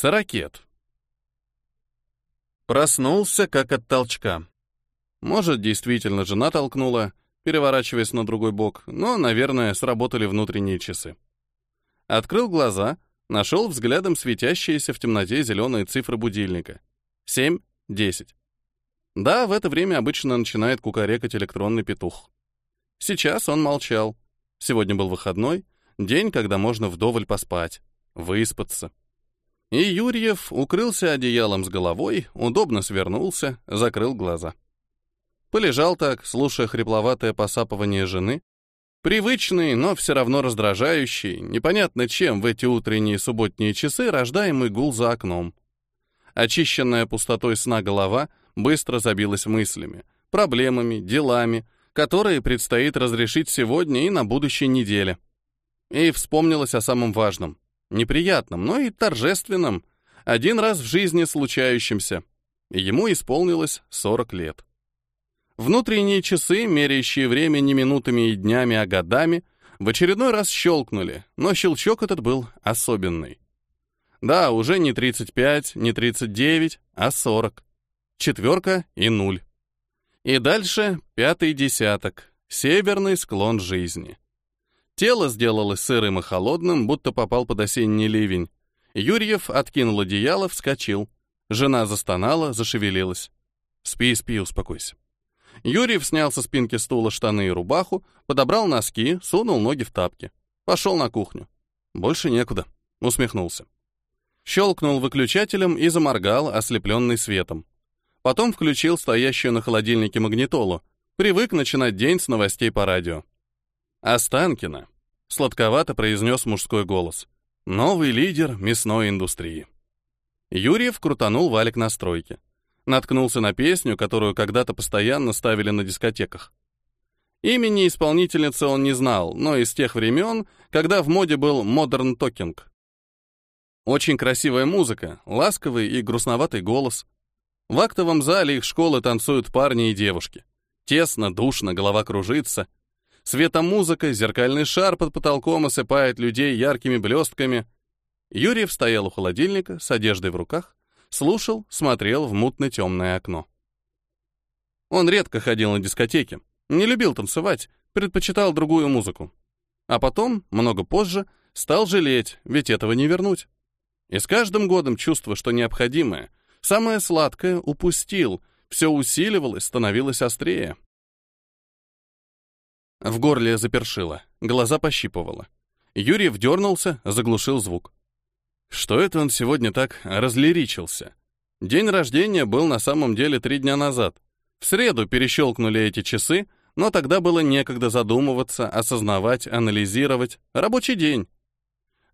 Сорокет. Проснулся, как от толчка. Может, действительно жена толкнула, переворачиваясь на другой бок, но, наверное, сработали внутренние часы. Открыл глаза, нашел взглядом светящиеся в темноте зеленые цифры будильника. Семь, десять. Да, в это время обычно начинает кукарекать электронный петух. Сейчас он молчал. Сегодня был выходной, день, когда можно вдоволь поспать, выспаться. И Юрьев укрылся одеялом с головой, удобно свернулся, закрыл глаза. Полежал так, слушая хрипловатое посапывание жены. Привычный, но все равно раздражающий, непонятно чем в эти утренние субботние часы рождаемый гул за окном. Очищенная пустотой сна голова быстро забилась мыслями, проблемами, делами, которые предстоит разрешить сегодня и на будущей неделе. И вспомнилось о самом важном — неприятном, но и торжественном, один раз в жизни случающемся. Ему исполнилось 40 лет. Внутренние часы, мерящие время не минутами и днями, а годами, в очередной раз щелкнули, но щелчок этот был особенный. Да, уже не 35, не 39, а 40. Четверка и нуль. И дальше пятый десяток, северный склон жизни. Тело сделалось сырым и холодным, будто попал под осенний ливень. Юрьев откинул одеяло, вскочил. Жена застонала, зашевелилась. «Спи, спи, успокойся». Юрьев снял со спинки стула штаны и рубаху, подобрал носки, сунул ноги в тапки. Пошел на кухню. Больше некуда. Усмехнулся. Щелкнул выключателем и заморгал, ослепленный светом. Потом включил стоящую на холодильнике магнитолу. Привык начинать день с новостей по радио. Останкино, сладковато произнес мужской голос. Новый лидер мясной индустрии. Юрьев крутанул валик на стройке. Наткнулся на песню, которую когда-то постоянно ставили на дискотеках. Имени исполнительницы он не знал, но из тех времен, когда в моде был модерн токинг. Очень красивая музыка, ласковый и грустноватый голос. В актовом зале их школы танцуют парни и девушки. Тесно, душно, голова кружится — Светомузыка, зеркальный шар под потолком осыпает людей яркими блестками. Юрьев стоял у холодильника с одеждой в руках, слушал, смотрел в мутно-темное окно. Он редко ходил на дискотеки, не любил танцевать, предпочитал другую музыку. А потом, много позже, стал жалеть, ведь этого не вернуть. И с каждым годом чувство, что необходимое, самое сладкое, упустил, все усиливалось, становилось острее. В горле запершило, глаза пощипывало. Юрий вдернулся, заглушил звук. Что это он сегодня так разлиричился? День рождения был на самом деле три дня назад. В среду перещелкнули эти часы, но тогда было некогда задумываться, осознавать, анализировать. Рабочий день.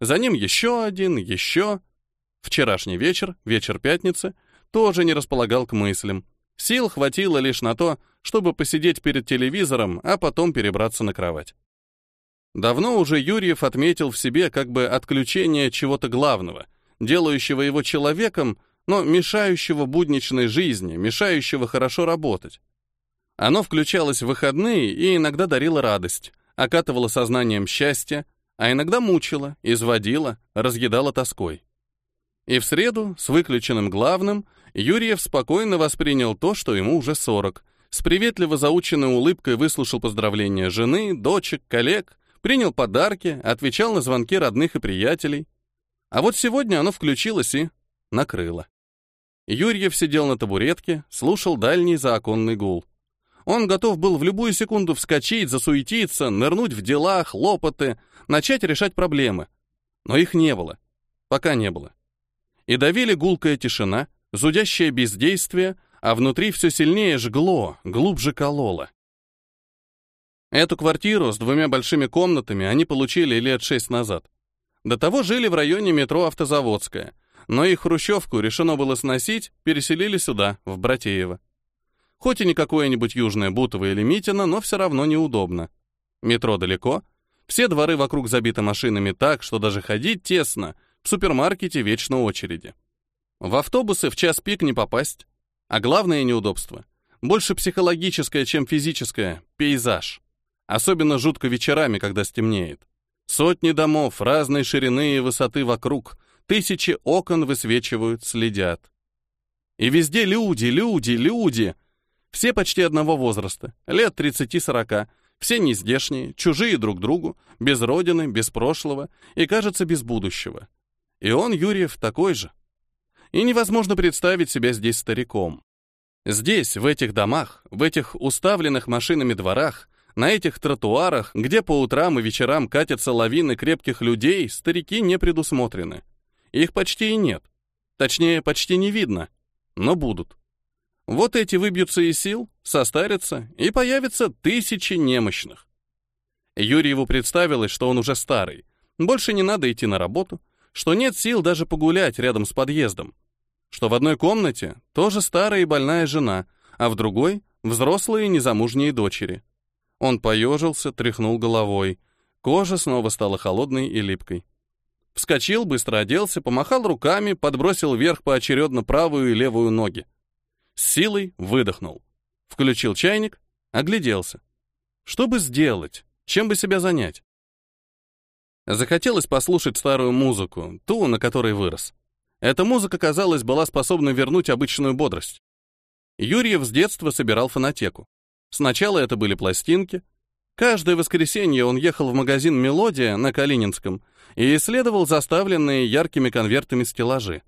За ним еще один, еще. Вчерашний вечер, вечер пятницы, тоже не располагал к мыслям. Сил хватило лишь на то, чтобы посидеть перед телевизором, а потом перебраться на кровать. Давно уже Юрьев отметил в себе как бы отключение чего-то главного, делающего его человеком, но мешающего будничной жизни, мешающего хорошо работать. Оно включалось в выходные и иногда дарило радость, окатывало сознанием счастья, а иногда мучило, изводило, разъедало тоской. И в среду, с выключенным главным, Юрьев спокойно воспринял то, что ему уже 40, с приветливо заученной улыбкой выслушал поздравления жены, дочек, коллег, принял подарки, отвечал на звонки родных и приятелей. А вот сегодня оно включилось и накрыло. Юрьев сидел на табуретке, слушал дальний заоконный гул. Он готов был в любую секунду вскочить, засуетиться, нырнуть в дела, хлопоты, начать решать проблемы. Но их не было. Пока не было. И давили гулкая тишина, зудящее бездействие, а внутри все сильнее жгло, глубже кололо. Эту квартиру с двумя большими комнатами они получили лет шесть назад. До того жили в районе метро Автозаводская, но их хрущевку решено было сносить, переселили сюда, в Братеево. Хоть и не какое-нибудь Южное Бутово или Митино, но все равно неудобно. Метро далеко, все дворы вокруг забиты машинами так, что даже ходить тесно, в супермаркете вечно очереди. В автобусы в час пик не попасть. А главное неудобство, больше психологическое, чем физическое, пейзаж. Особенно жутко вечерами, когда стемнеет. Сотни домов разной ширины и высоты вокруг, тысячи окон высвечивают, следят. И везде люди, люди, люди. Все почти одного возраста, лет 30-40, все нездешние, чужие друг другу, без родины, без прошлого и, кажется, без будущего. И он, Юрьев, такой же. И невозможно представить себя здесь стариком. Здесь, в этих домах, в этих уставленных машинами дворах, на этих тротуарах, где по утрам и вечерам катятся лавины крепких людей, старики не предусмотрены. Их почти и нет. Точнее, почти не видно. Но будут. Вот эти выбьются из сил, состарятся, и появятся тысячи немощных. Юрьеву представилось, что он уже старый, больше не надо идти на работу, что нет сил даже погулять рядом с подъездом, что в одной комнате тоже старая и больная жена, а в другой — взрослые незамужние дочери. Он поежился, тряхнул головой. Кожа снова стала холодной и липкой. Вскочил, быстро оделся, помахал руками, подбросил вверх поочередно правую и левую ноги. С силой выдохнул. Включил чайник, огляделся. Что бы сделать? Чем бы себя занять? Захотелось послушать старую музыку, ту, на которой вырос. Эта музыка, казалось, была способна вернуть обычную бодрость. Юрьев с детства собирал фонотеку. Сначала это были пластинки. Каждое воскресенье он ехал в магазин «Мелодия» на Калининском и исследовал заставленные яркими конвертами стеллажи.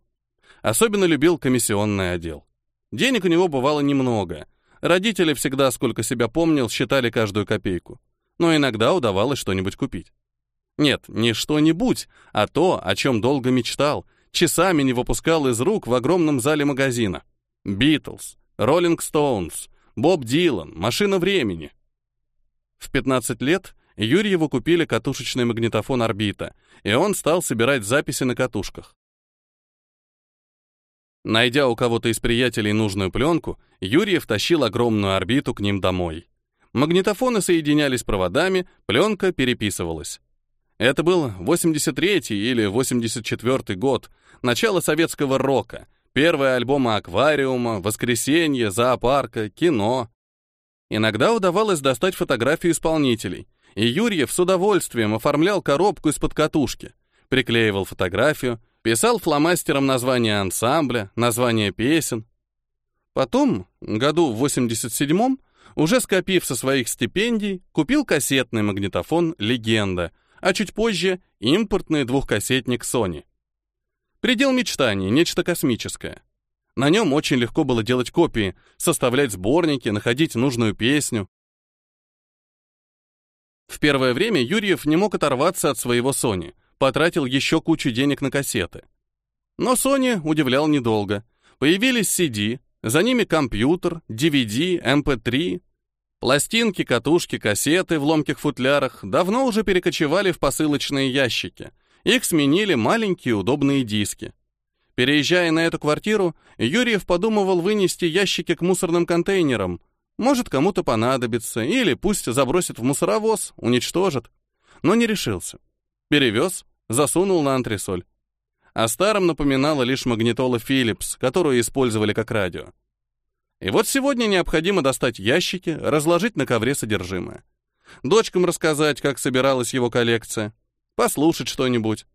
Особенно любил комиссионный отдел. Денег у него бывало немного. Родители всегда, сколько себя помнил, считали каждую копейку. Но иногда удавалось что-нибудь купить. Нет, не что-нибудь, а то, о чем долго мечтал, часами не выпускал из рук в огромном зале магазина. Битлз, Роллинг Стоунс, Боб Дилан, «Машина времени». В 15 лет Юрьеву купили катушечный магнитофон «Орбита», и он стал собирать записи на катушках. Найдя у кого-то из приятелей нужную пленку, Юрьев тащил огромную орбиту к ним домой. Магнитофоны соединялись проводами, пленка переписывалась. Это был 83-й или 84-й год, начало советского рока, Первые альбомы «Аквариума», «Воскресенье», «Зоопарка», «Кино». Иногда удавалось достать фотографии исполнителей, и Юрьев с удовольствием оформлял коробку из-под катушки, приклеивал фотографию, писал фломастером название ансамбля, название песен. Потом, году в 87-м, уже скопив со своих стипендий, купил кассетный магнитофон «Легенда», а чуть позже — импортный двухкассетник Sony. Предел мечтаний, нечто космическое. На нем очень легко было делать копии, составлять сборники, находить нужную песню. В первое время Юрьев не мог оторваться от своего Sony, потратил еще кучу денег на кассеты. Но Sony удивлял недолго. Появились CD, за ними компьютер, DVD, MP3. Пластинки, катушки, кассеты в ломких футлярах давно уже перекочевали в посылочные ящики — их сменили маленькие удобные диски. Переезжая на эту квартиру, Юрьев подумывал вынести ящики к мусорным контейнерам. Может, кому-то понадобится, или пусть забросит в мусоровоз, уничтожит. Но не решился. Перевез, засунул на антресоль. О старом напоминала лишь магнитола Philips, которую использовали как радио. И вот сегодня необходимо достать ящики, разложить на ковре содержимое. Дочкам рассказать, как собиралась его коллекция послушать что-нибудь.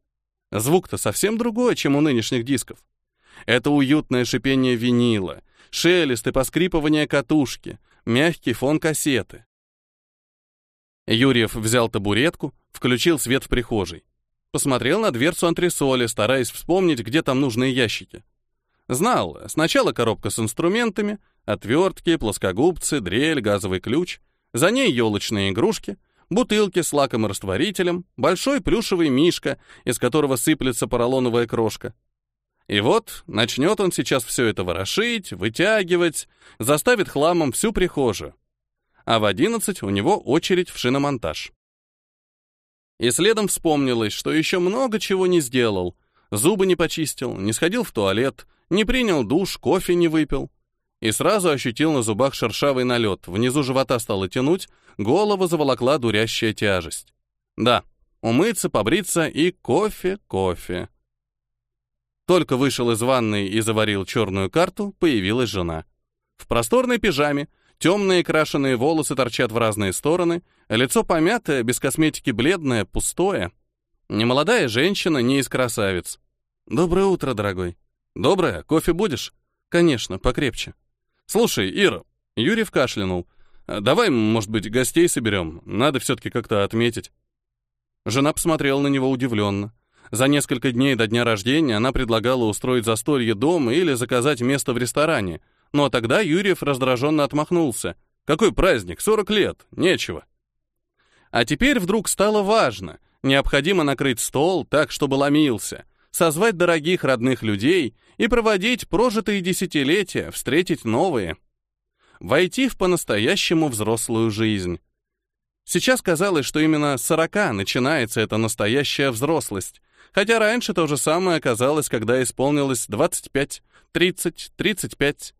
Звук-то совсем другой, чем у нынешних дисков. Это уютное шипение винила, шелест и поскрипывание катушки, мягкий фон кассеты. Юрьев взял табуретку, включил свет в прихожей. Посмотрел на дверцу антресоли, стараясь вспомнить, где там нужные ящики. Знал, сначала коробка с инструментами, отвертки, плоскогубцы, дрель, газовый ключ, за ней елочные игрушки — бутылки с лаком и растворителем, большой плюшевый мишка, из которого сыплется поролоновая крошка. И вот начнет он сейчас все это ворошить, вытягивать, заставит хламом всю прихожую. А в одиннадцать у него очередь в шиномонтаж. И следом вспомнилось, что еще много чего не сделал. Зубы не почистил, не сходил в туалет, не принял душ, кофе не выпил и сразу ощутил на зубах шершавый налет, внизу живота стало тянуть, голову заволокла дурящая тяжесть. Да, умыться, побриться и кофе, кофе. Только вышел из ванной и заварил черную карту, появилась жена. В просторной пижаме, темные крашеные волосы торчат в разные стороны, лицо помятое, без косметики бледное, пустое. Немолодая женщина, не из красавиц. Доброе утро, дорогой. Доброе. Кофе будешь? Конечно, покрепче. Слушай, Ира, Юрий кашлянул. Давай, может быть, гостей соберем. Надо все-таки как-то отметить. Жена посмотрела на него удивленно. За несколько дней до дня рождения она предлагала устроить застолье дома или заказать место в ресторане. Но тогда Юрьев раздраженно отмахнулся. «Какой праздник? 40 лет. Нечего». А теперь вдруг стало важно. Необходимо накрыть стол так, чтобы ломился, созвать дорогих родных людей и проводить прожитые десятилетия, встретить новые. Войти в по-настоящему взрослую жизнь. Сейчас казалось, что именно с 40 начинается эта настоящая взрослость, хотя раньше то же самое оказалось, когда исполнилось 25, 30, 35.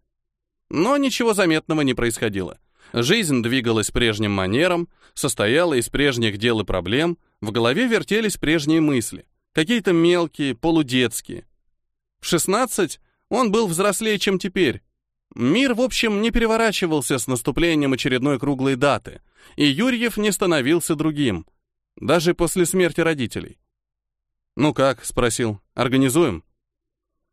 Но ничего заметного не происходило. Жизнь двигалась прежним манером, состояла из прежних дел и проблем, в голове вертелись прежние мысли, какие-то мелкие, полудетские. В 16 он был взрослее, чем теперь. Мир, в общем, не переворачивался с наступлением очередной круглой даты, и Юрьев не становился другим, даже после смерти родителей. «Ну как?» — спросил. «Организуем?»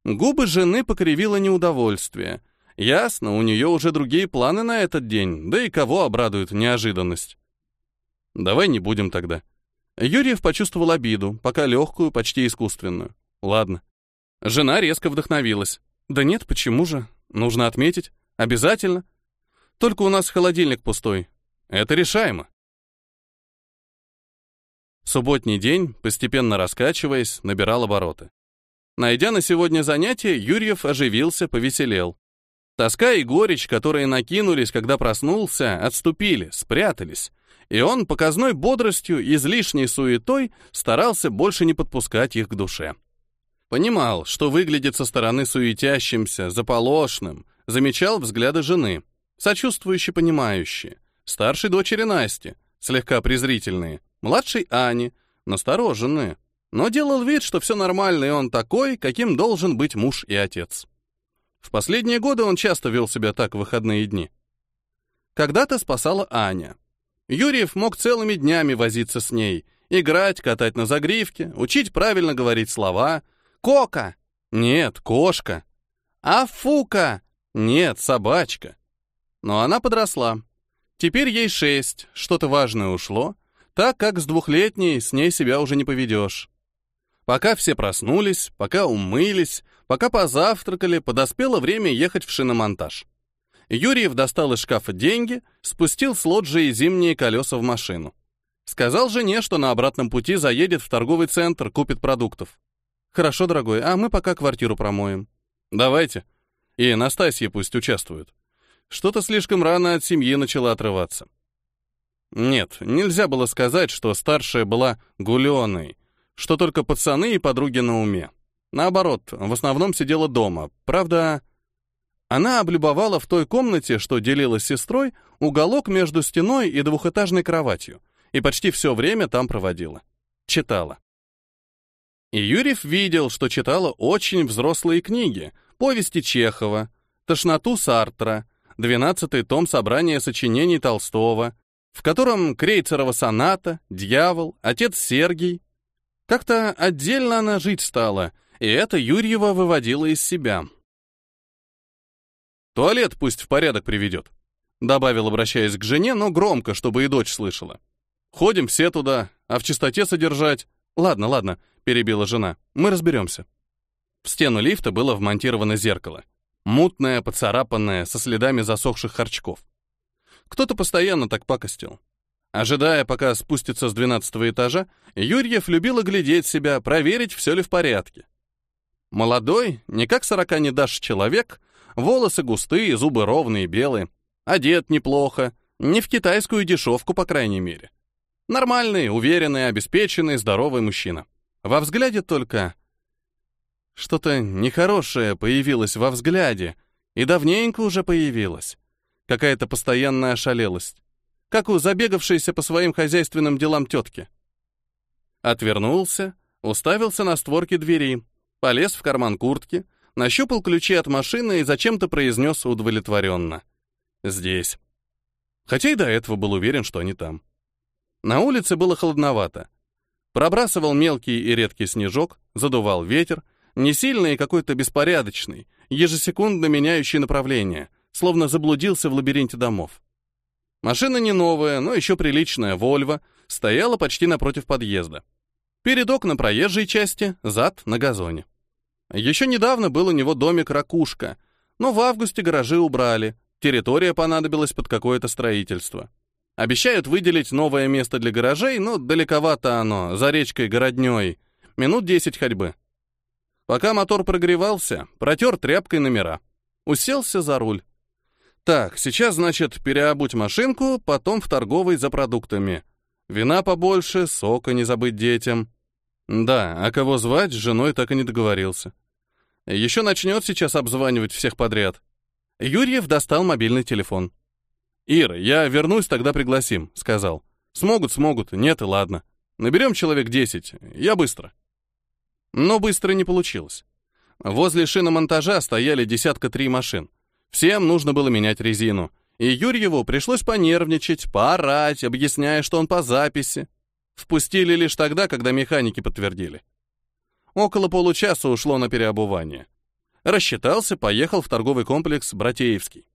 Губы жены покривило неудовольствие. Ясно, у нее уже другие планы на этот день, да и кого обрадует неожиданность. «Давай не будем тогда». Юрьев почувствовал обиду, пока легкую, почти искусственную. «Ладно». Жена резко вдохновилась. «Да нет, почему же? Нужно отметить. Обязательно. Только у нас холодильник пустой. Это решаемо». Субботний день, постепенно раскачиваясь, набирал обороты. Найдя на сегодня занятие, Юрьев оживился, повеселел. Тоска и горечь, которые накинулись, когда проснулся, отступили, спрятались. И он показной бодростью, излишней суетой старался больше не подпускать их к душе. Понимал, что выглядит со стороны суетящимся, заполошным, замечал взгляды жены, сочувствующие, понимающие, старшей дочери Насти, слегка презрительные, младшей Ани, настороженные, но делал вид, что все нормально, и он такой, каким должен быть муж и отец. В последние годы он часто вел себя так в выходные дни. Когда-то спасала Аня. Юрьев мог целыми днями возиться с ней, играть, катать на загривке, учить правильно говорить слова. «Кока!» «Нет, кошка!» «Афука!» «Нет, собачка!» Но она подросла. Теперь ей шесть, что-то важное ушло, так как с двухлетней с ней себя уже не поведешь. Пока все проснулись, пока умылись, пока позавтракали, подоспело время ехать в шиномонтаж. Юрьев достал из шкафа деньги, спустил с лоджии зимние колеса в машину. Сказал жене, что на обратном пути заедет в торговый центр, купит продуктов. «Хорошо, дорогой, а мы пока квартиру промоем». «Давайте. И Настасья пусть участвует. Что-то слишком рано от семьи начала отрываться». Нет, нельзя было сказать, что старшая была гуленой, что только пацаны и подруги на уме. Наоборот, в основном сидела дома. Правда, она облюбовала в той комнате, что делила с сестрой, уголок между стеной и двухэтажной кроватью, и почти все время там проводила. Читала. И Юрьев видел, что читала очень взрослые книги, повести Чехова, «Тошноту Сартра», двенадцатый том собрания сочинений Толстого, в котором Крейцерова соната, дьявол, отец Сергий. Как-то отдельно она жить стала, и это Юрьева выводило из себя. «Туалет пусть в порядок приведет», — добавил, обращаясь к жене, но громко, чтобы и дочь слышала. «Ходим все туда, а в чистоте содержать...» «Ладно, ладно», — перебила жена, — «мы разберемся». В стену лифта было вмонтировано зеркало. Мутное, поцарапанное, со следами засохших харчков. Кто-то постоянно так пакостил. Ожидая, пока спустится с двенадцатого этажа, Юрьев любил оглядеть себя, проверить, все ли в порядке. Молодой, не как сорока не дашь человек, волосы густые, зубы ровные, белые, одет неплохо, не в китайскую дешевку, по крайней мере. Нормальный, уверенный, обеспеченный, здоровый мужчина. Во взгляде только... Что-то нехорошее появилось во взгляде, и давненько уже появилось. Какая-то постоянная ошалелость. Как у забегавшейся по своим хозяйственным делам тетки. Отвернулся, уставился на створки двери, полез в карман куртки, нащупал ключи от машины и зачем-то произнес удовлетворенно. «Здесь». Хотя и до этого был уверен, что они там. На улице было холодновато. Пробрасывал мелкий и редкий снежок, задувал ветер, Не сильный и какой-то беспорядочный, ежесекундно меняющий направление, словно заблудился в лабиринте домов. Машина не новая, но еще приличная, Вольво, стояла почти напротив подъезда. Передок на проезжей части, зад на газоне. Еще недавно был у него домик-ракушка, но в августе гаражи убрали, территория понадобилась под какое-то строительство. Обещают выделить новое место для гаражей, но далековато оно, за речкой Городней, минут 10 ходьбы. Пока мотор прогревался, протер тряпкой номера. Уселся за руль. Так, сейчас, значит, переобуть машинку, потом в торговой за продуктами. Вина побольше, сока не забыть детям. Да, а кого звать, с женой так и не договорился. Еще начнет сейчас обзванивать всех подряд. Юрьев достал мобильный телефон. «Ира, я вернусь, тогда пригласим», — сказал. «Смогут, смогут, нет и ладно. Наберем человек десять, я быстро». Но быстро не получилось. Возле шиномонтажа стояли десятка три машин. Всем нужно было менять резину. И Юрьеву пришлось понервничать, поорать, объясняя, что он по записи. Впустили лишь тогда, когда механики подтвердили. Около получаса ушло на переобувание. Рассчитался, поехал в торговый комплекс «Братеевский».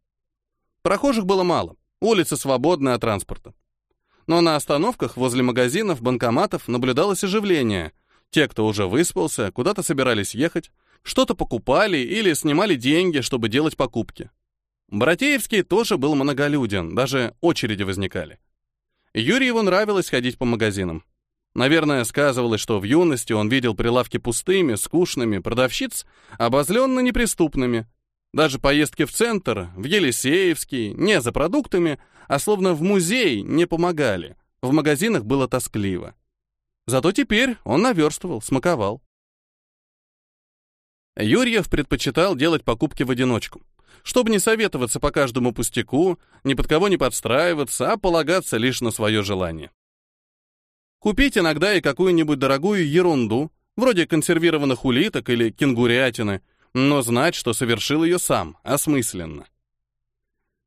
Прохожих было мало, улица свободная от транспорта. Но на остановках возле магазинов, банкоматов наблюдалось оживление. Те, кто уже выспался, куда-то собирались ехать, что-то покупали или снимали деньги, чтобы делать покупки. Братеевский тоже был многолюден, даже очереди возникали. Юрьеву нравилось ходить по магазинам. Наверное, сказывалось, что в юности он видел прилавки пустыми, скучными, продавщиц, обозленно неприступными. Даже поездки в центр, в Елисеевский, не за продуктами, а словно в музей, не помогали. В магазинах было тоскливо. Зато теперь он наверстывал, смаковал. Юрьев предпочитал делать покупки в одиночку чтобы не советоваться по каждому пустяку, ни под кого не подстраиваться, а полагаться лишь на свое желание. Купить иногда и какую-нибудь дорогую ерунду, вроде консервированных улиток или кенгурятины, но знать, что совершил ее сам, осмысленно.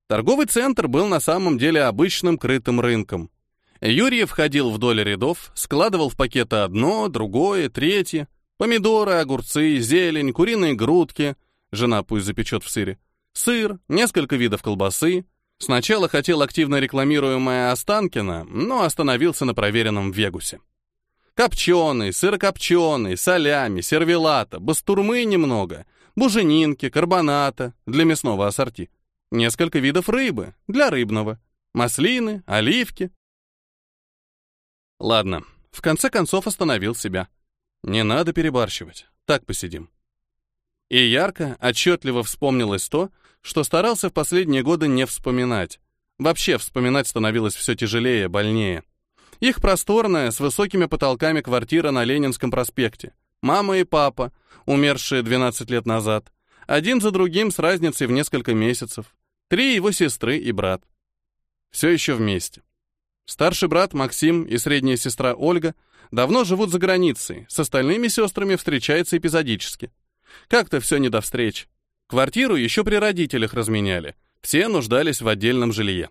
Торговый центр был на самом деле обычным крытым рынком. Юрьев ходил вдоль рядов, складывал в пакеты одно, другое, третье, помидоры, огурцы, зелень, куриные грудки, жена пусть запечет в сыре, сыр, несколько видов колбасы. Сначала хотел активно рекламируемое Останкино, но остановился на проверенном Вегусе. Копченый, сырокопченый, солями, сервелата, бастурмы немного, буженинки, карбоната для мясного ассорти. Несколько видов рыбы для рыбного, маслины, оливки. Ладно, в конце концов остановил себя. Не надо перебарщивать, так посидим. И ярко, отчетливо вспомнилось то, что старался в последние годы не вспоминать. Вообще вспоминать становилось все тяжелее, больнее. Их просторная, с высокими потолками квартира на Ленинском проспекте. Мама и папа, умершие 12 лет назад. Один за другим с разницей в несколько месяцев. Три его сестры и брат. Все еще вместе. Старший брат Максим и средняя сестра Ольга давно живут за границей, с остальными сестрами встречаются эпизодически. Как-то все не до встреч. Квартиру еще при родителях разменяли. Все нуждались в отдельном жилье.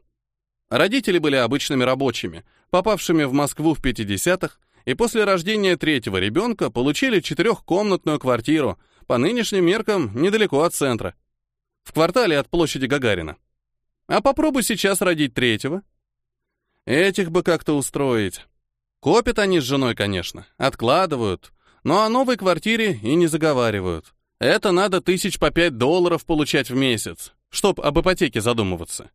Родители были обычными рабочими, попавшими в Москву в 50-х, и после рождения третьего ребенка получили четырехкомнатную квартиру, по нынешним меркам недалеко от центра, в квартале от площади Гагарина. А попробуй сейчас родить третьего. Этих бы как-то устроить. Копят они с женой, конечно, откладывают, но о новой квартире и не заговаривают. Это надо тысяч по пять долларов получать в месяц, чтоб об ипотеке задумываться.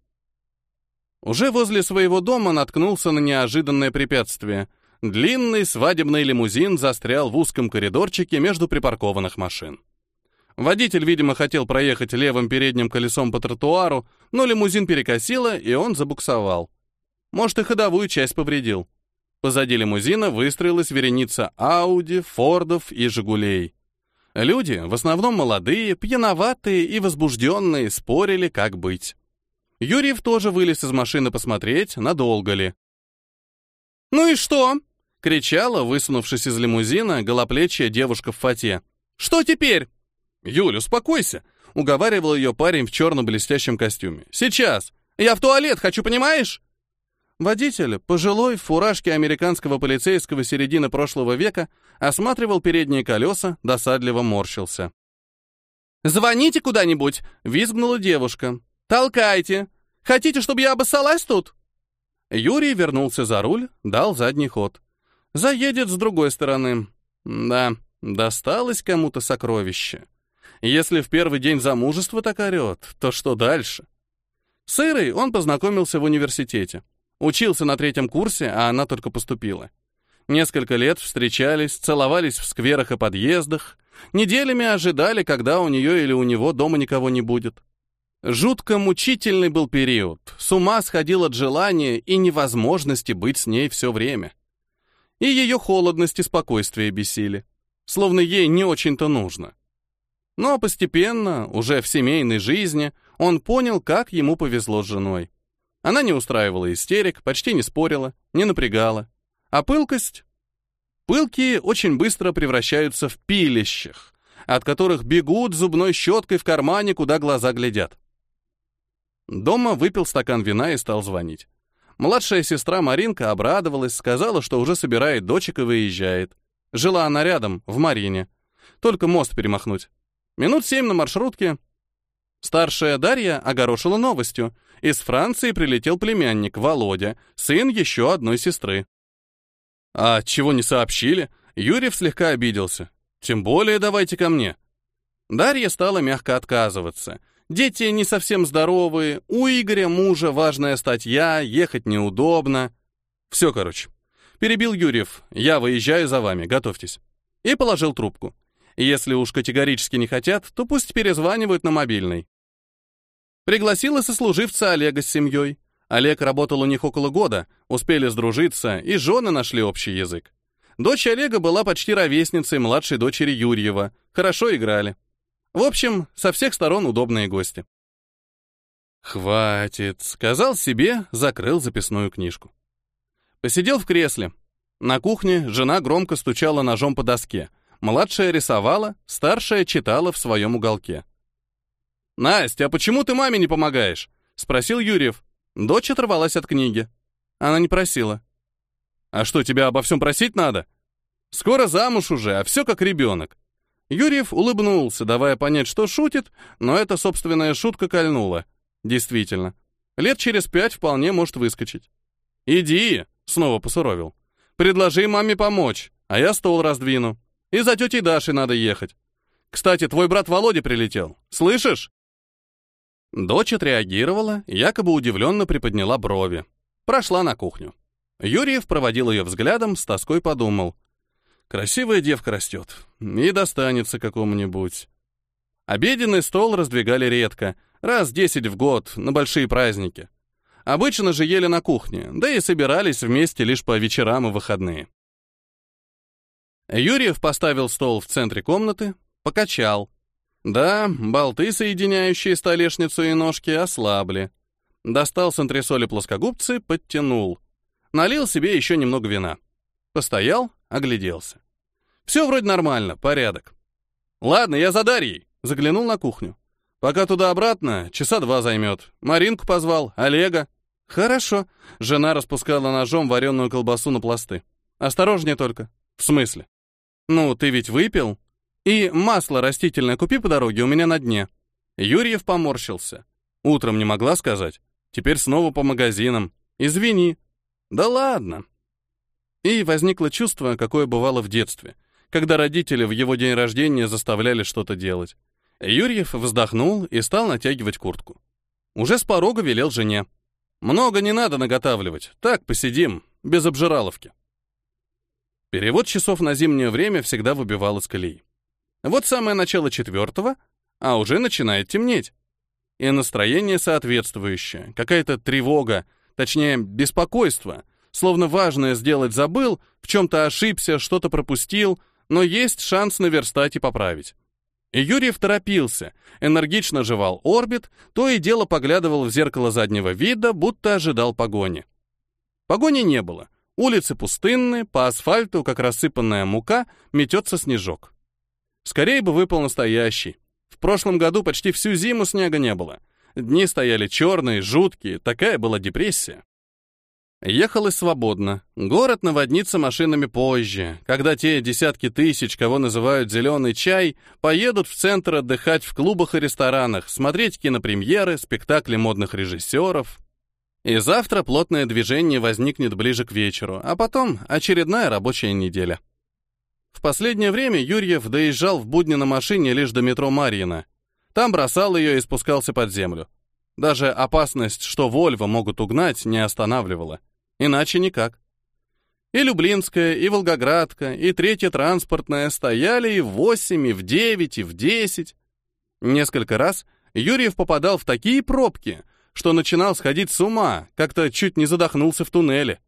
Уже возле своего дома наткнулся на неожиданное препятствие. Длинный свадебный лимузин застрял в узком коридорчике между припаркованных машин. Водитель, видимо, хотел проехать левым передним колесом по тротуару, но лимузин перекосило, и он забуксовал. Может, и ходовую часть повредил. Позади лимузина выстроилась вереница Ауди, Фордов и Жигулей. Люди, в основном молодые, пьяноватые и возбужденные, спорили, как быть. Юрьев тоже вылез из машины посмотреть, надолго ли. «Ну и что?» — кричала, высунувшись из лимузина, голоплечья девушка в фате. «Что теперь?» «Юль, успокойся!» — уговаривал ее парень в черном блестящем костюме. «Сейчас! Я в туалет хочу, понимаешь?» Водитель, пожилой, в фуражке американского полицейского середины прошлого века, осматривал передние колеса, досадливо морщился. «Звоните куда-нибудь!» — визгнула девушка. «Толкайте! Хотите, чтобы я обоссалась тут?» Юрий вернулся за руль, дал задний ход. Заедет с другой стороны. Да, досталось кому-то сокровище. Если в первый день замужества так орет, то что дальше? С Ирой он познакомился в университете. Учился на третьем курсе, а она только поступила. Несколько лет встречались, целовались в скверах и подъездах, неделями ожидали, когда у нее или у него дома никого не будет. Жутко мучительный был период, с ума сходил от желания и невозможности быть с ней все время. И ее холодность и спокойствие бесили, словно ей не очень-то нужно. Но постепенно, уже в семейной жизни, он понял, как ему повезло с женой. Она не устраивала истерик, почти не спорила, не напрягала. А пылкость? Пылкие очень быстро превращаются в пилищах, от которых бегут зубной щеткой в кармане, куда глаза глядят. Дома выпил стакан вина и стал звонить. Младшая сестра Маринка обрадовалась, сказала, что уже собирает дочек и выезжает. Жила она рядом, в Марине. Только мост перемахнуть. Минут семь на маршрутке. Старшая Дарья огорошила новостью. Из Франции прилетел племянник Володя, сын еще одной сестры. А чего не сообщили? Юрий слегка обиделся. Тем более давайте ко мне. Дарья стала мягко отказываться. Дети не совсем здоровые, у Игоря мужа важная статья, ехать неудобно. Все, короче. Перебил Юрьев. Я выезжаю за вами, готовьтесь. И положил трубку. Если уж категорически не хотят, то пусть перезванивают на мобильный. Пригласила сослуживца Олега с семьей. Олег работал у них около года, успели сдружиться, и жены нашли общий язык. Дочь Олега была почти ровесницей младшей дочери Юрьева, хорошо играли. В общем, со всех сторон удобные гости. «Хватит», — сказал себе, закрыл записную книжку. Посидел в кресле. На кухне жена громко стучала ножом по доске. Младшая рисовала, старшая читала в своем уголке. «Настя, а почему ты маме не помогаешь?» — спросил Юрьев. Дочь оторвалась от книги. Она не просила. «А что, тебя обо всем просить надо? Скоро замуж уже, а все как ребенок». Юрьев улыбнулся, давая понять, что шутит, но эта собственная шутка кольнула. Действительно, лет через пять вполне может выскочить. «Иди», — снова посуровил. «Предложи маме помочь, а я стол раздвину». И за тетей Дашей надо ехать. Кстати, твой брат Володя прилетел. Слышишь?» Дочь отреагировала, якобы удивленно приподняла брови. Прошла на кухню. Юрьев проводил ее взглядом, с тоской подумал. «Красивая девка растет. И достанется какому-нибудь». Обеденный стол раздвигали редко, раз десять в год, на большие праздники. Обычно же ели на кухне, да и собирались вместе лишь по вечерам и выходные. Юрьев поставил стол в центре комнаты, покачал. Да, болты, соединяющие столешницу и ножки, ослабли. Достал с антресоли плоскогубцы, подтянул. Налил себе еще немного вина. Постоял, огляделся. Все вроде нормально, порядок. Ладно, я за Дарьей. Заглянул на кухню. Пока туда-обратно, часа два займет. Маринку позвал, Олега. Хорошо. Жена распускала ножом вареную колбасу на пласты. Осторожнее только. В смысле? «Ну, ты ведь выпил? И масло растительное купи по дороге, у меня на дне». Юрьев поморщился. Утром не могла сказать. Теперь снова по магазинам. Извини. Да ладно. И возникло чувство, какое бывало в детстве, когда родители в его день рождения заставляли что-то делать. Юрьев вздохнул и стал натягивать куртку. Уже с порога велел жене. «Много не надо наготавливать, так посидим, без обжираловки». Перевод часов на зимнее время всегда выбивал из колеи. Вот самое начало четвертого, а уже начинает темнеть. И настроение соответствующее, какая-то тревога, точнее, беспокойство, словно важное сделать забыл, в чем-то ошибся, что-то пропустил, но есть шанс наверстать и поправить. И Юрьев торопился, энергично жевал орбит, то и дело поглядывал в зеркало заднего вида, будто ожидал погони. Погони не было — Улицы пустынны, по асфальту, как рассыпанная мука, метется снежок. Скорее бы выпал настоящий. В прошлом году почти всю зиму снега не было. Дни стояли черные, жуткие, такая была депрессия. Ехалось свободно. Город наводнится машинами позже, когда те десятки тысяч, кого называют «зеленый чай», поедут в центр отдыхать в клубах и ресторанах, смотреть кинопремьеры, спектакли модных режиссеров. И завтра плотное движение возникнет ближе к вечеру, а потом очередная рабочая неделя. В последнее время Юрьев доезжал в будни на машине лишь до метро Марьино. Там бросал ее и спускался под землю. Даже опасность, что Вольво могут угнать, не останавливала. Иначе никак. И Люблинская, и Волгоградка, и Третья транспортная стояли и в восемь, и в девять, и в десять. Несколько раз Юрьев попадал в такие пробки, что начинал сходить с ума, как-то чуть не задохнулся в туннеле.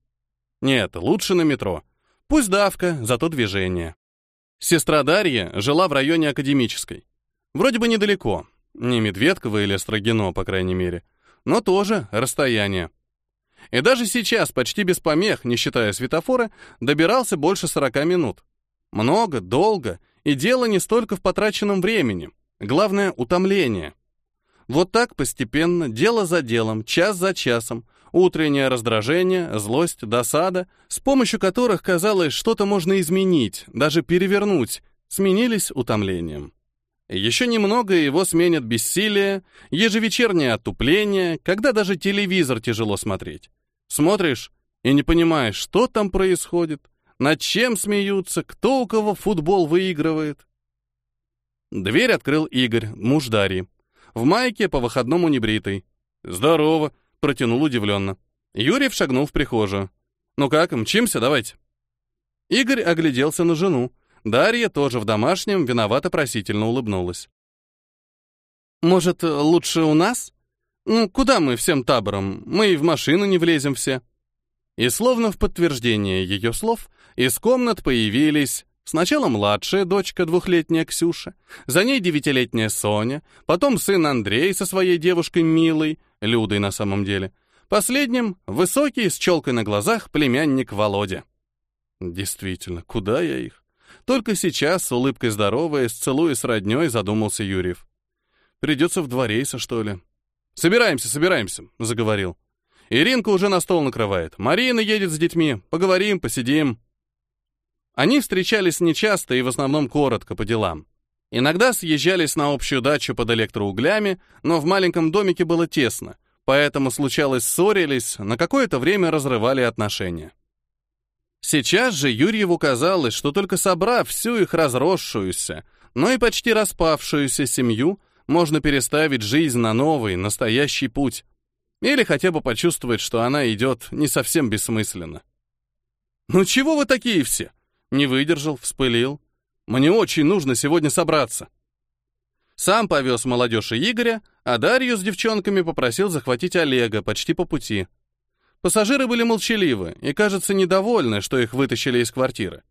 Нет, лучше на метро. Пусть давка, зато движение. Сестра Дарья жила в районе Академической. Вроде бы недалеко. Не Медведково или Строгино, по крайней мере. Но тоже расстояние. И даже сейчас, почти без помех, не считая светофора, добирался больше 40 минут. Много, долго, и дело не столько в потраченном времени. Главное — утомление. Вот так постепенно, дело за делом, час за часом, утреннее раздражение, злость, досада, с помощью которых, казалось, что-то можно изменить, даже перевернуть, сменились утомлением. Еще немного его сменят бессилие, ежевечернее отупление, когда даже телевизор тяжело смотреть. Смотришь и не понимаешь, что там происходит, над чем смеются, кто у кого футбол выигрывает. Дверь открыл Игорь, муж Дарьи. В майке по-выходному небритый. «Здорово», — протянул удивленно. Юрьев шагнул в прихожую. «Ну как, мчимся, давайте». Игорь огляделся на жену. Дарья, тоже в домашнем, виновато-просительно улыбнулась. «Может, лучше у нас? Ну, куда мы всем табором? Мы и в машину не влезем все». И словно в подтверждение ее слов, из комнат появились сначала младшая дочка, двухлетняя Ксюша, за ней девятилетняя Соня, потом сын Андрей со своей девушкой Милой, Людой на самом деле, последним — высокий, с челкой на глазах, племянник Володя. Действительно, куда я их? Только сейчас, с улыбкой здороваясь, целуя с роднёй, задумался Юрьев. «Придется в два рейса, что ли?» «Собираемся, собираемся», — заговорил. «Иринка уже на стол накрывает. Марина едет с детьми. Поговорим, посидим». Они встречались нечасто и в основном коротко по делам. Иногда съезжались на общую дачу под электроуглями, но в маленьком домике было тесно, поэтому случалось ссорились, на какое-то время разрывали отношения. Сейчас же Юрьеву казалось, что только собрав всю их разросшуюся, но и почти распавшуюся семью, можно переставить жизнь на новый, настоящий путь. Или хотя бы почувствовать, что она идет не совсем бессмысленно. «Ну чего вы такие все?» Не выдержал, вспылил. «Мне очень нужно сегодня собраться». Сам повез молодежь и Игоря, а Дарью с девчонками попросил захватить Олега почти по пути. Пассажиры были молчаливы и, кажется, недовольны, что их вытащили из квартиры.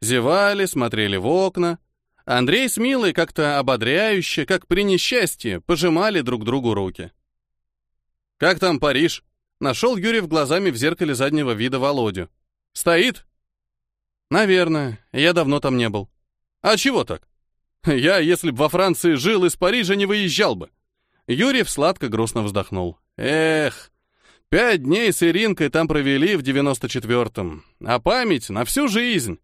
Зевали, смотрели в окна. Андрей с Милой как-то ободряюще, как при несчастье, пожимали друг другу руки. «Как там Париж?» Нашел Юрий в глазами в зеркале заднего вида Володю. «Стоит?» «Наверное. Я давно там не был». «А чего так?» «Я, если б во Франции жил, из Парижа не выезжал бы». Юрий сладко грустно вздохнул. «Эх, Пять дней с Иринкой там провели в девяносто четвертом, а память на всю жизнь.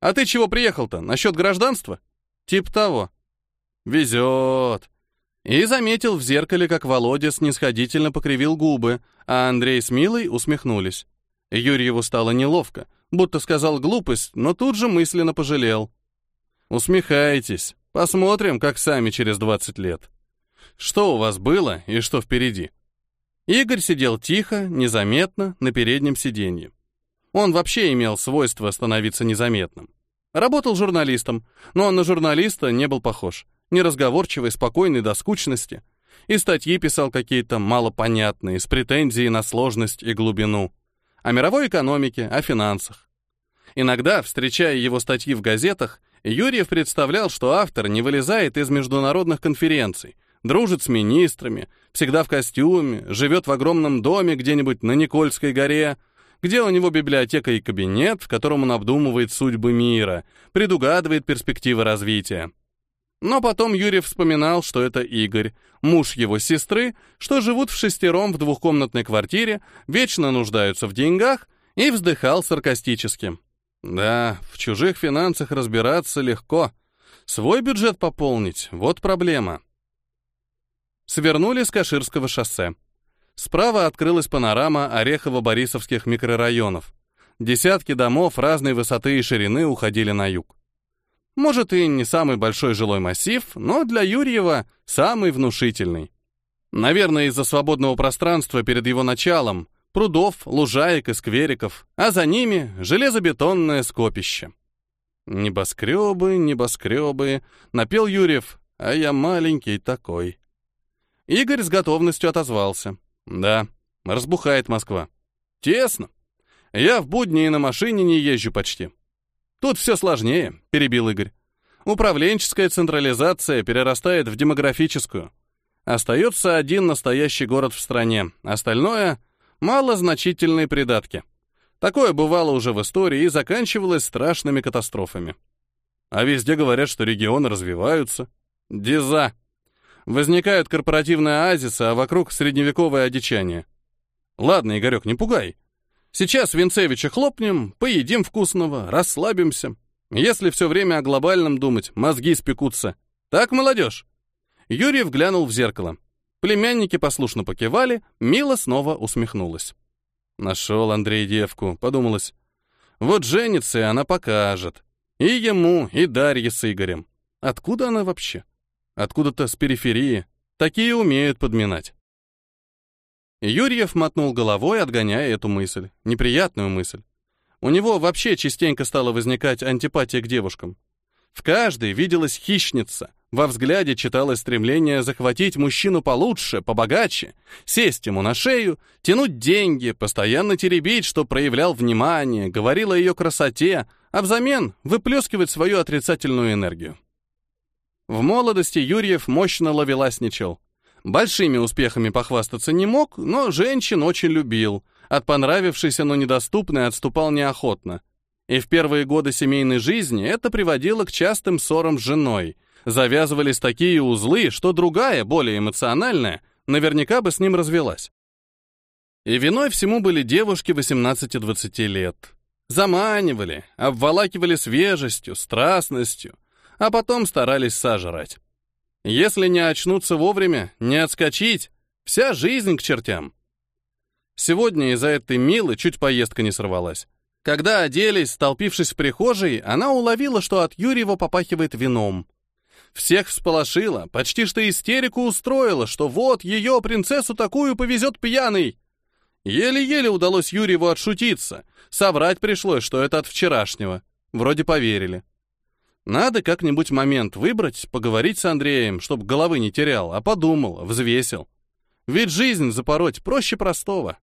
А ты чего приехал-то, насчет гражданства? Тип того. Везет. И заметил в зеркале, как Володя снисходительно покривил губы, а Андрей с Милой усмехнулись. Юрьеву стало неловко, будто сказал глупость, но тут же мысленно пожалел. Усмехайтесь, посмотрим, как сами через двадцать лет. Что у вас было и что впереди? Игорь сидел тихо, незаметно, на переднем сиденье. Он вообще имел свойство становиться незаметным. Работал журналистом, но он на журналиста не был похож. Неразговорчивый, спокойный до скучности. И статьи писал какие-то малопонятные, с претензией на сложность и глубину. О мировой экономике, о финансах. Иногда, встречая его статьи в газетах, Юрьев представлял, что автор не вылезает из международных конференций, дружит с министрами, всегда в костюме, живет в огромном доме где-нибудь на Никольской горе, где у него библиотека и кабинет, в котором он обдумывает судьбы мира, предугадывает перспективы развития. Но потом Юрий вспоминал, что это Игорь, муж его сестры, что живут в шестером в двухкомнатной квартире, вечно нуждаются в деньгах, и вздыхал саркастически. Да, в чужих финансах разбираться легко. Свой бюджет пополнить — вот проблема. Свернули с Каширского шоссе. Справа открылась панорама Орехово-Борисовских микрорайонов. Десятки домов разной высоты и ширины уходили на юг. Может, и не самый большой жилой массив, но для Юрьева самый внушительный. Наверное, из-за свободного пространства перед его началом, прудов, лужаек и сквериков, а за ними железобетонное скопище. «Небоскребы, небоскребы», — напел Юрьев, а я маленький такой. Игорь с готовностью отозвался. «Да, разбухает Москва. Тесно. Я в будни и на машине не езжу почти. Тут все сложнее, перебил Игорь. Управленческая централизация перерастает в демографическую. Остается один настоящий город в стране, остальное — малозначительные придатки. Такое бывало уже в истории и заканчивалось страшными катастрофами. А везде говорят, что регионы развиваются. Деза. Возникают корпоративные оазисы, а вокруг средневековое одичание. Ладно, Игорек, не пугай. Сейчас Винцевича хлопнем, поедим вкусного, расслабимся. Если все время о глобальном думать, мозги спекутся. Так, молодежь?» Юрий вглянул в зеркало. Племянники послушно покивали, Мила снова усмехнулась. «Нашел Андрей девку», — подумалось. «Вот женится, и она покажет. И ему, и Дарье с Игорем. Откуда она вообще? Откуда-то с периферии. Такие умеют подминать». Юрьев мотнул головой, отгоняя эту мысль, неприятную мысль. У него вообще частенько стала возникать антипатия к девушкам. В каждой виделась хищница, во взгляде читалось стремление захватить мужчину получше, побогаче, сесть ему на шею, тянуть деньги, постоянно теребить, что проявлял внимание, говорил о ее красоте, а взамен выплескивать свою отрицательную энергию. В молодости Юрьев мощно ловеласничал. Большими успехами похвастаться не мог, но женщин очень любил. От понравившейся, но недоступной отступал неохотно. И в первые годы семейной жизни это приводило к частым ссорам с женой. Завязывались такие узлы, что другая, более эмоциональная, наверняка бы с ним развелась. И виной всему были девушки 18-20 лет. Заманивали, обволакивали свежестью, страстностью, а потом старались сожрать. Если не очнуться вовремя, не отскочить, вся жизнь к чертям. Сегодня из-за этой Милы чуть поездка не сорвалась. Когда оделись, столпившись в прихожей, она уловила, что от Юрьева попахивает вином. Всех всполошила, почти что истерику устроила, что вот ее принцессу такую повезет пьяный. Еле-еле удалось Юрьеву отшутиться. Соврать пришлось, что это от вчерашнего. Вроде поверили. Надо как-нибудь момент выбрать, поговорить с Андреем, чтобы головы не терял, а подумал, взвесил. Ведь жизнь запороть проще простого.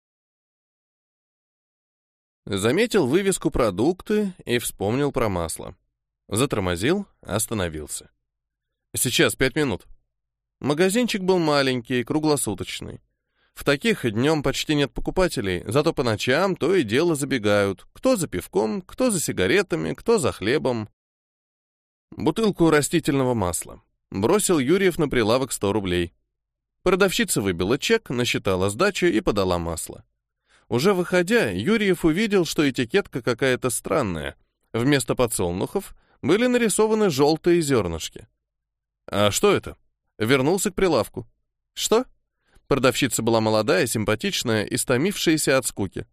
Заметил вывеску «Продукты» и вспомнил про масло. Затормозил, остановился. Сейчас пять минут. Магазинчик был маленький, круглосуточный. В таких днем почти нет покупателей, зато по ночам то и дело забегают. Кто за пивком, кто за сигаретами, кто за хлебом. Бутылку растительного масла. Бросил Юрьев на прилавок 100 рублей. Продавщица выбила чек, насчитала сдачу и подала масло. Уже выходя, Юрьев увидел, что этикетка какая-то странная. Вместо подсолнухов были нарисованы желтые зернышки. «А что это?» Вернулся к прилавку. «Что?» Продавщица была молодая, симпатичная, истомившаяся от скуки.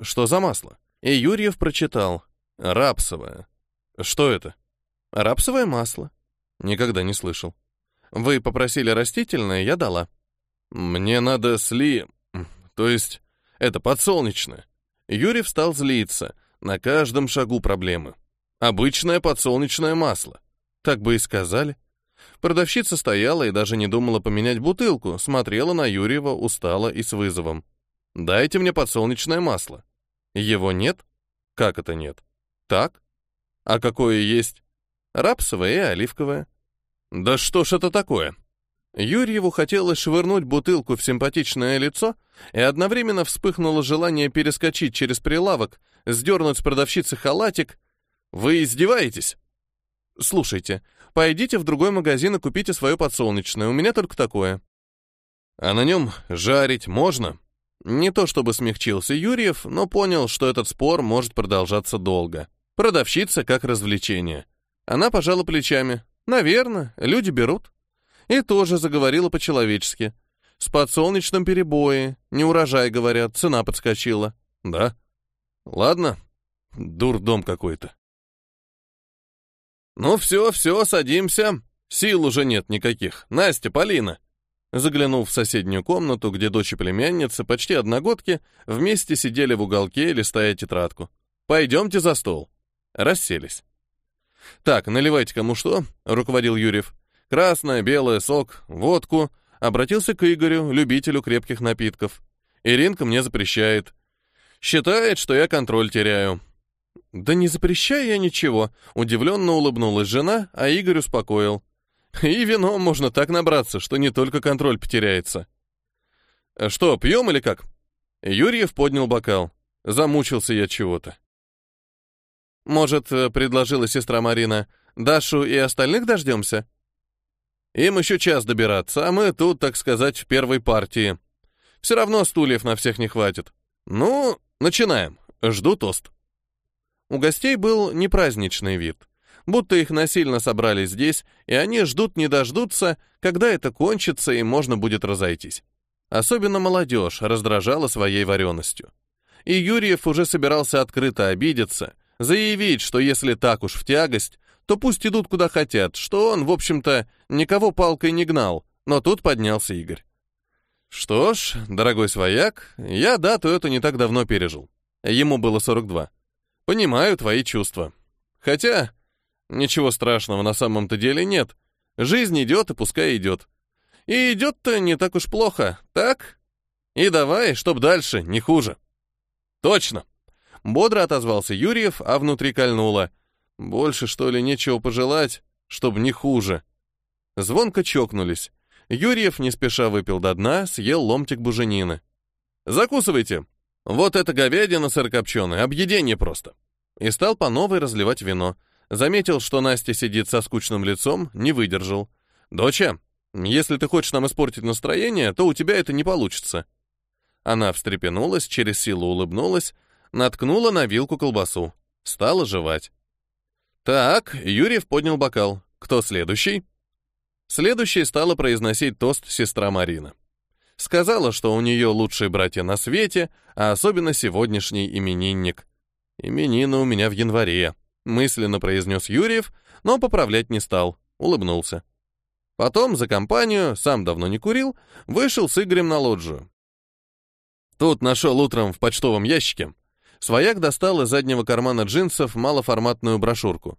«Что за масло?» И Юрьев прочитал. «Рапсовое». «Что это?» Рапсовое масло. Никогда не слышал. Вы попросили растительное, я дала. Мне надо сли... То есть, это подсолнечное. Юрий встал злиться. На каждом шагу проблемы. Обычное подсолнечное масло. Так бы и сказали. Продавщица стояла и даже не думала поменять бутылку, смотрела на Юрьева устало и с вызовом. «Дайте мне подсолнечное масло». «Его нет?» «Как это нет?» «Так?» «А какое есть?» Рапсовое и оливковое. Да что ж это такое? Юрьеву хотелось швырнуть бутылку в симпатичное лицо, и одновременно вспыхнуло желание перескочить через прилавок, сдернуть с продавщицы халатик. «Вы издеваетесь?» Слушайте, пойдите в другой магазин и купите свое подсолнечное, у меня только такое. А на нем жарить можно? Не то чтобы смягчился Юрьев, но понял, что этот спор может продолжаться долго. Продавщица как развлечение. Она пожала плечами. Наверное, люди берут. И тоже заговорила по-человечески. С подсолнечным перебои, не урожай, говорят, цена подскочила. Да? Ладно, дурдом какой-то. Ну все, все, садимся. Сил уже нет никаких. Настя, Полина. Заглянув в соседнюю комнату, где дочь и племянница, почти одногодки, вместе сидели в уголке, листая тетрадку. «Пойдемте за стол». Расселись. «Так, наливайте кому что», — руководил Юрьев. «Красное, белое, сок, водку». Обратился к Игорю, любителю крепких напитков. Иринка мне запрещает. Считает, что я контроль теряю. «Да не запрещаю я ничего», — удивленно улыбнулась жена, а Игорь успокоил. И вино можно так набраться, что не только контроль потеряется. «А что, пьем или как? Юрьев поднял бокал. Замучился я чего-то. Может, э, предложила сестра Марина, Дашу и остальных дождемся? Им еще час добираться, а мы тут, так сказать, в первой партии. Все равно стульев на всех не хватит. Ну, начинаем. Жду тост. У гостей был непраздничный вид будто их насильно собрали здесь, и они ждут не дождутся, когда это кончится и можно будет разойтись. Особенно молодежь раздражала своей вареностью. И Юрьев уже собирался открыто обидеться, заявить, что если так уж в тягость, то пусть идут куда хотят, что он, в общем-то, никого палкой не гнал, но тут поднялся Игорь. Что ж, дорогой свояк, я дату эту не так давно пережил. Ему было 42. Понимаю твои чувства. Хотя, Ничего страшного на самом-то деле нет. Жизнь идет, и пускай идет. И идет-то не так уж плохо, так? И давай, чтоб дальше, не хуже. Точно. Бодро отозвался Юрьев, а внутри кольнуло. Больше, что ли, нечего пожелать, чтоб не хуже. Звонко чокнулись. Юрьев не спеша выпил до дна, съел ломтик буженины. «Закусывайте. Вот это говядина сырокопченая, объедение просто». И стал по новой разливать вино. Заметил, что Настя сидит со скучным лицом, не выдержал. «Доча, если ты хочешь нам испортить настроение, то у тебя это не получится». Она встрепенулась, через силу улыбнулась, наткнула на вилку колбасу. Стала жевать. «Так», — Юрьев поднял бокал. «Кто следующий?» Следующей стала произносить тост сестра Марина. Сказала, что у нее лучшие братья на свете, а особенно сегодняшний именинник. Именины у меня в январе мысленно произнес Юрьев, но поправлять не стал, улыбнулся. Потом за компанию, сам давно не курил, вышел с Игорем на лоджию. Тут нашел утром в почтовом ящике. Свояк достал из заднего кармана джинсов малоформатную брошюрку.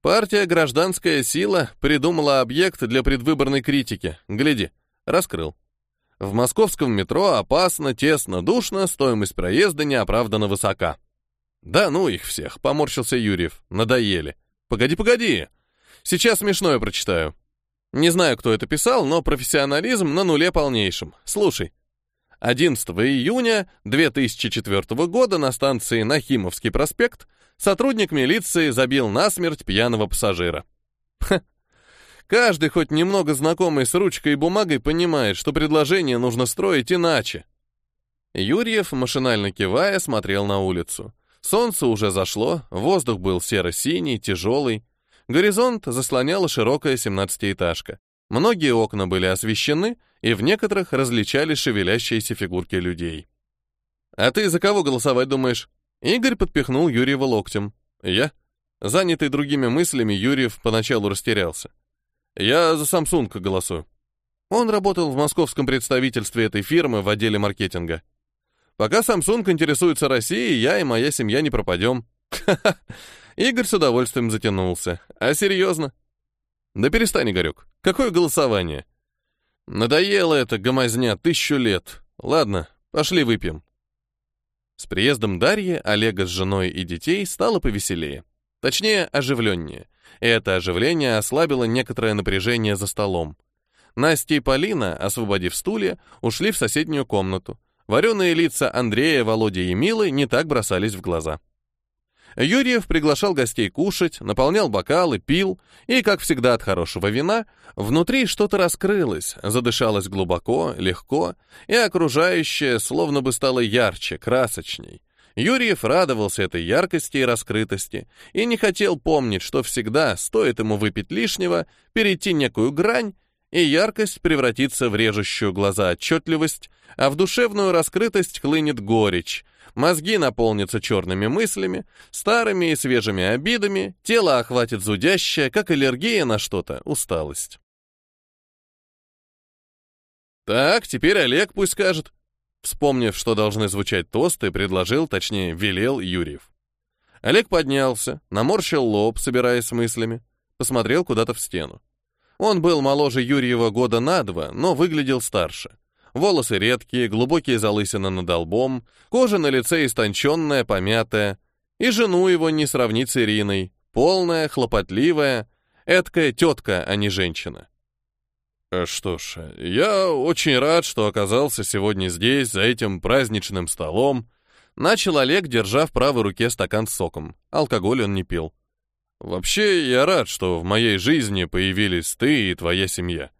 Партия «Гражданская сила» придумала объект для предвыборной критики. Гляди, раскрыл. В московском метро опасно, тесно, душно, стоимость проезда неоправданно высока. «Да ну их всех», — поморщился Юрьев. «Надоели». «Погоди, погоди. Сейчас смешное прочитаю. Не знаю, кто это писал, но профессионализм на нуле полнейшем. Слушай. 11 июня 2004 года на станции Нахимовский проспект сотрудник милиции забил насмерть пьяного пассажира. Ха. Каждый, хоть немного знакомый с ручкой и бумагой, понимает, что предложение нужно строить иначе. Юрьев, машинально кивая, смотрел на улицу. Солнце уже зашло, воздух был серо-синий, тяжелый. Горизонт заслоняла широкая семнадцатиэтажка. Многие окна были освещены, и в некоторых различались шевелящиеся фигурки людей. «А ты за кого голосовать думаешь?» Игорь подпихнул Юрьева локтем. «Я?» Занятый другими мыслями, Юрьев поначалу растерялся. «Я за Samsung голосую». Он работал в московском представительстве этой фирмы в отделе маркетинга. Пока Samsung интересуется Россией, я и моя семья не пропадем. Игорь с удовольствием затянулся. А серьезно? Да перестань, Игорек. Какое голосование? Надоело это гомозня тысячу лет. Ладно, пошли выпьем. С приездом Дарьи, Олега с женой и детей стало повеселее. Точнее, оживленнее. И это оживление ослабило некоторое напряжение за столом. Настя и Полина, освободив стулья, ушли в соседнюю комнату, Вареные лица Андрея, Володи и Милы не так бросались в глаза. Юрьев приглашал гостей кушать, наполнял бокалы, пил, и, как всегда от хорошего вина, внутри что-то раскрылось, задышалось глубоко, легко, и окружающее словно бы стало ярче, красочней. Юрьев радовался этой яркости и раскрытости и не хотел помнить, что всегда, стоит ему выпить лишнего, перейти некую грань, и яркость превратится в режущую глаза отчетливость, а в душевную раскрытость хлынет горечь, Мозги наполнятся черными мыслями, старыми и свежими обидами, тело охватит зудящая, как аллергия на что-то, усталость. Так, теперь Олег пусть скажет. Вспомнив, что должны звучать тосты, предложил, точнее, велел Юрьев. Олег поднялся, наморщил лоб, собираясь с мыслями, посмотрел куда-то в стену. Он был моложе Юрьева года на два, но выглядел старше. Волосы редкие, глубокие залысины над лбом, кожа на лице истонченная, помятая. И жену его не сравнить с Ириной. Полная, хлопотливая, эткая тетка, а не женщина. Э, что ж, я очень рад, что оказался сегодня здесь, за этим праздничным столом. Начал Олег, держа в правой руке стакан с соком. Алкоголь он не пил. Вообще, я рад, что в моей жизни появились ты и твоя семья.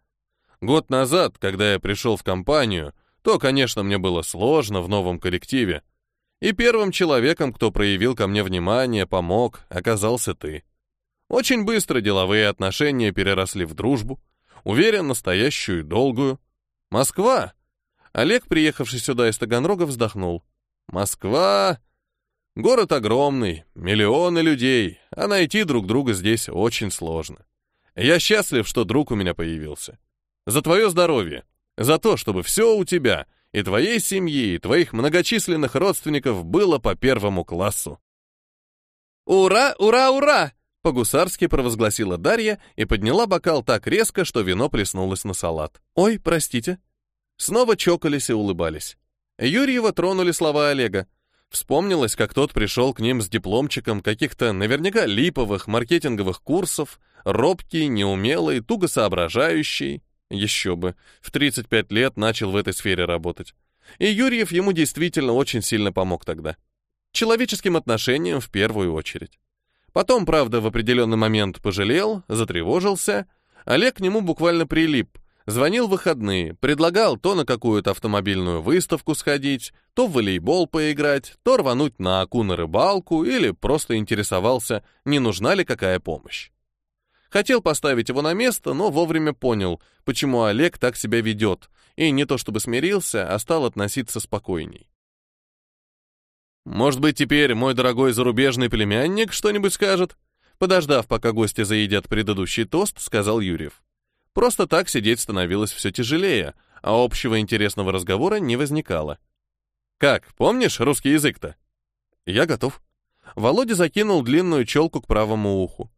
Год назад, когда я пришел в компанию, то, конечно, мне было сложно в новом коллективе. И первым человеком, кто проявил ко мне внимание, помог, оказался ты. Очень быстро деловые отношения переросли в дружбу, уверен, настоящую и долгую. Москва! Олег, приехавший сюда из Таганрога, вздохнул. Москва! Город огромный, миллионы людей, а найти друг друга здесь очень сложно. Я счастлив, что друг у меня появился. За твое здоровье. За то, чтобы все у тебя, и твоей семьи, и твоих многочисленных родственников было по первому классу. «Ура, ура, ура!» По-гусарски провозгласила Дарья и подняла бокал так резко, что вино плеснулось на салат. «Ой, простите». Снова чокались и улыбались. Юрьева тронули слова Олега. Вспомнилось, как тот пришел к ним с дипломчиком каких-то наверняка липовых маркетинговых курсов, робкий, неумелый, туго соображающий, еще бы. В 35 лет начал в этой сфере работать. И Юрьев ему действительно очень сильно помог тогда. Человеческим отношениям в первую очередь. Потом, правда, в определенный момент пожалел, затревожился. Олег к нему буквально прилип. Звонил в выходные, предлагал то на какую-то автомобильную выставку сходить, то в волейбол поиграть, то рвануть на аку на рыбалку или просто интересовался, не нужна ли какая помощь. Хотел поставить его на место, но вовремя понял, почему Олег так себя ведет, и не то чтобы смирился, а стал относиться спокойней. «Может быть, теперь мой дорогой зарубежный племянник что-нибудь скажет?» Подождав, пока гости заедят предыдущий тост, сказал Юрьев. Просто так сидеть становилось все тяжелее, а общего интересного разговора не возникало. «Как, помнишь русский язык-то?» «Я готов». Володя закинул длинную челку к правому уху.